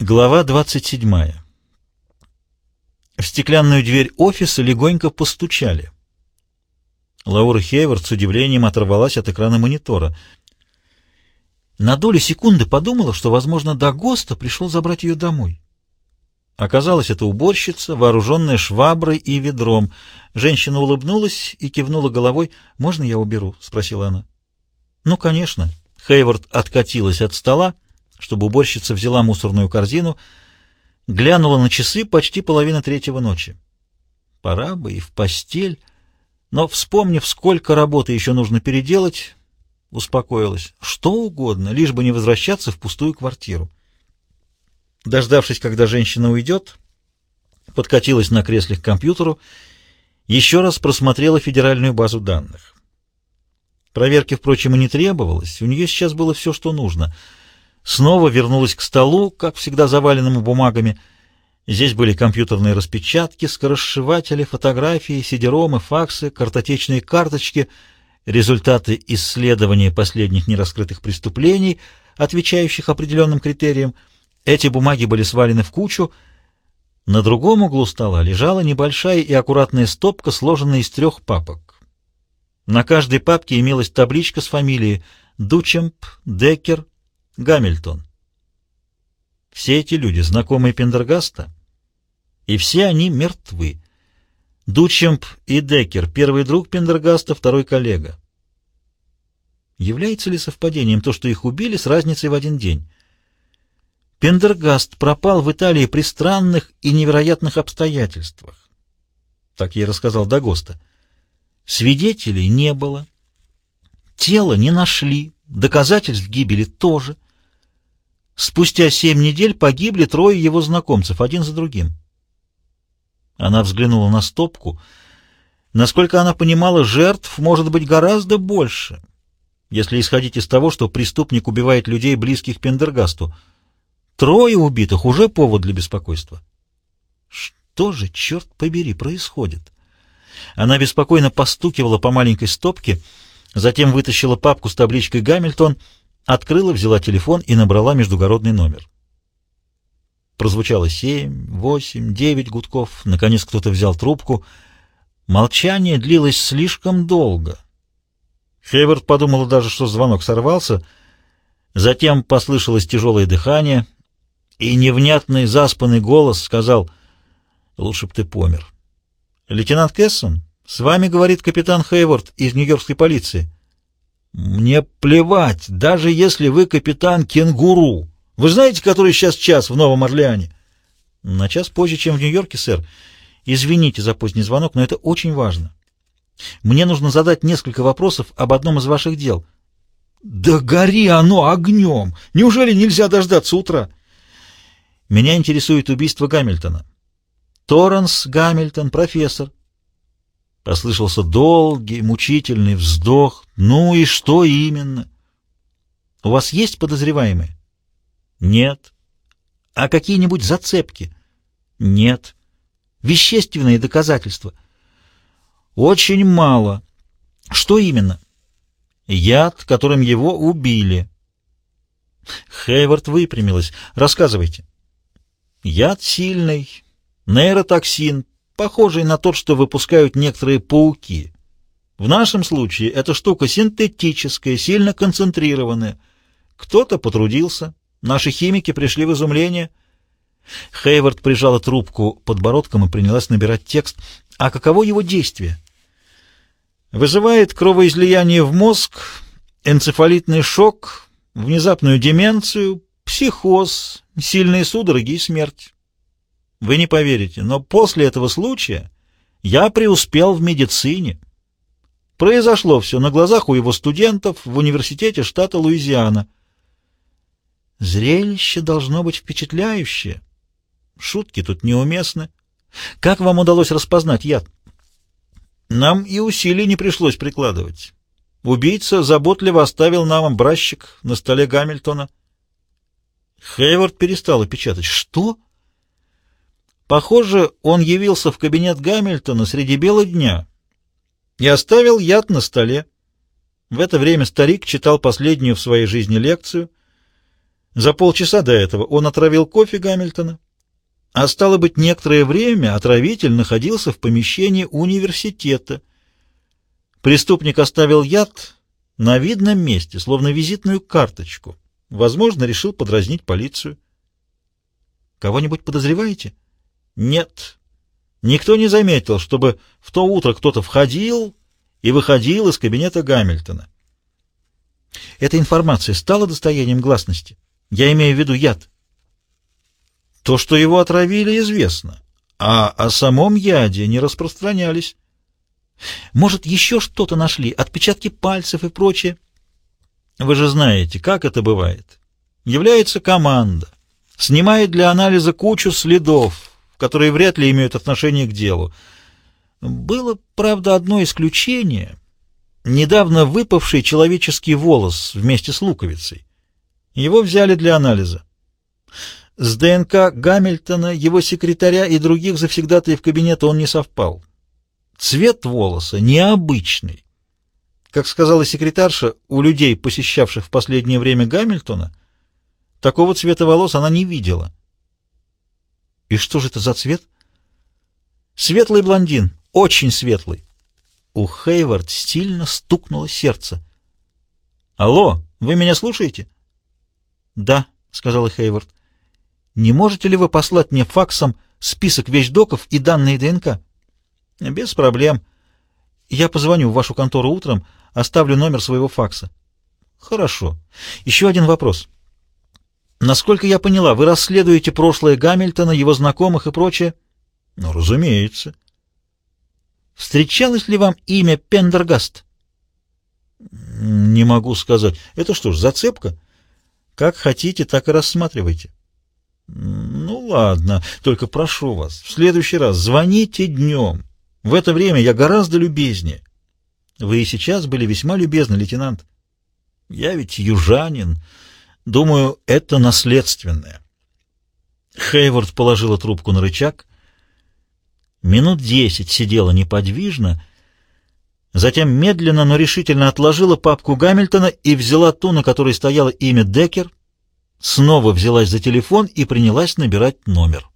Глава 27. В стеклянную дверь офиса легонько постучали. Лаура Хейвард с удивлением оторвалась от экрана монитора. На долю секунды подумала, что, возможно, Дагоста пришел забрать ее домой. Оказалось, это уборщица, вооруженная шваброй и ведром. Женщина улыбнулась и кивнула головой. «Можно я уберу?» — спросила она. «Ну, конечно». Хейвард откатилась от стола чтобы уборщица взяла мусорную корзину, глянула на часы почти половина третьего ночи. Пора бы и в постель, но, вспомнив, сколько работы еще нужно переделать, успокоилась. Что угодно, лишь бы не возвращаться в пустую квартиру. Дождавшись, когда женщина уйдет, подкатилась на кресле к компьютеру, еще раз просмотрела федеральную базу данных. Проверки, впрочем, и не требовалось, у нее сейчас было все, что нужно — снова вернулась к столу, как всегда заваленному бумагами. Здесь были компьютерные распечатки, скоросшиватели, фотографии, сидеромы, факсы, картотечные карточки, результаты исследования последних нераскрытых преступлений, отвечающих определенным критериям. Эти бумаги были свалены в кучу. На другом углу стола лежала небольшая и аккуратная стопка, сложенная из трех папок. На каждой папке имелась табличка с фамилией Дучемп, Деккер, Гамильтон. Все эти люди знакомые Пендергаста, и все они мертвы. Дучемп и Деккер, первый друг Пендергаста, второй коллега. Является ли совпадением то, что их убили с разницей в один день? Пендергаст пропал в Италии при странных и невероятных обстоятельствах. Так ей рассказал Дагоста. Свидетелей не было. Тело не нашли, доказательств гибели тоже — Спустя семь недель погибли трое его знакомцев, один за другим. Она взглянула на стопку. Насколько она понимала, жертв может быть гораздо больше, если исходить из того, что преступник убивает людей, близких Пендергасту. Трое убитых — уже повод для беспокойства. Что же, черт побери, происходит? Она беспокойно постукивала по маленькой стопке, затем вытащила папку с табличкой «Гамильтон» Открыла, взяла телефон и набрала междугородный номер. Прозвучало семь, восемь, девять гудков. Наконец кто-то взял трубку. Молчание длилось слишком долго. Хейвард подумала даже, что звонок сорвался. Затем послышалось тяжелое дыхание, и невнятный заспанный голос сказал «Лучше б ты помер». «Лейтенант Кессон, с вами говорит капитан Хейвард из Нью-Йоркской полиции». «Мне плевать, даже если вы капитан Кенгуру. Вы знаете, который сейчас час в Новом Орлеане?» «На час позже, чем в Нью-Йорке, сэр. Извините за поздний звонок, но это очень важно. Мне нужно задать несколько вопросов об одном из ваших дел». «Да гори оно огнем! Неужели нельзя дождаться утра?» «Меня интересует убийство Гамильтона». «Торренс Гамильтон, профессор. Послышался долгий, мучительный вздох. «Ну и что именно?» «У вас есть подозреваемые?» «Нет». «А какие-нибудь зацепки?» «Нет». «Вещественные доказательства?» «Очень мало». «Что именно?» «Яд, которым его убили». Хейвард выпрямилась. «Рассказывайте». «Яд сильный, нейротоксин, похожий на тот, что выпускают некоторые пауки. В нашем случае эта штука синтетическая, сильно концентрированная. Кто-то потрудился, наши химики пришли в изумление. Хейвард прижала трубку подбородком и принялась набирать текст. А каково его действие? Вызывает кровоизлияние в мозг, энцефалитный шок, внезапную деменцию, психоз, сильные судороги и смерть. Вы не поверите, но после этого случая я преуспел в медицине. Произошло все на глазах у его студентов в университете штата Луизиана. Зрелище должно быть впечатляющее. Шутки тут неуместны. Как вам удалось распознать яд? Нам и усилий не пришлось прикладывать. Убийца заботливо оставил нам образчик на столе Гамильтона. Хейвард перестал печатать. Что? Похоже, он явился в кабинет Гамильтона среди бела дня и оставил яд на столе. В это время старик читал последнюю в своей жизни лекцию. За полчаса до этого он отравил кофе Гамильтона, а стало быть, некоторое время отравитель находился в помещении университета. Преступник оставил яд на видном месте, словно визитную карточку. Возможно, решил подразнить полицию. Кого-нибудь подозреваете? Нет. Никто не заметил, чтобы в то утро кто-то входил и выходил из кабинета Гамильтона. Эта информация стала достоянием гласности. Я имею в виду яд. То, что его отравили, известно, а о самом яде не распространялись. Может, еще что-то нашли, отпечатки пальцев и прочее? Вы же знаете, как это бывает. Является команда, снимает для анализа кучу следов, которые вряд ли имеют отношение к делу. Было, правда, одно исключение. Недавно выпавший человеческий волос вместе с луковицей. Его взяли для анализа. С ДНК Гамильтона, его секретаря и других завсегдатаев кабинета он не совпал. Цвет волоса необычный. Как сказала секретарша, у людей, посещавших в последнее время Гамильтона, такого цвета волос она не видела. И что же это за цвет? Светлый блондин, очень светлый. У Хейвард сильно стукнуло сердце. «Алло, вы меня слушаете?» «Да», — сказала Хейвард. «Не можете ли вы послать мне факсом список вещдоков и данные ДНК?» «Без проблем. Я позвоню в вашу контору утром, оставлю номер своего факса». «Хорошо. Еще один вопрос. Насколько я поняла, вы расследуете прошлое Гамильтона, его знакомых и прочее?» «Ну, разумеется». Встречалось ли вам имя Пендергаст? Не могу сказать. Это что ж, зацепка? Как хотите, так и рассматривайте. Ну ладно, только прошу вас, в следующий раз звоните днем. В это время я гораздо любезнее. Вы и сейчас были весьма любезны, лейтенант. Я ведь южанин. Думаю, это наследственное. Хейвард положила трубку на рычаг Минут десять сидела неподвижно, затем медленно, но решительно отложила папку Гамильтона и взяла ту, на которой стояло имя Деккер, снова взялась за телефон и принялась набирать номер.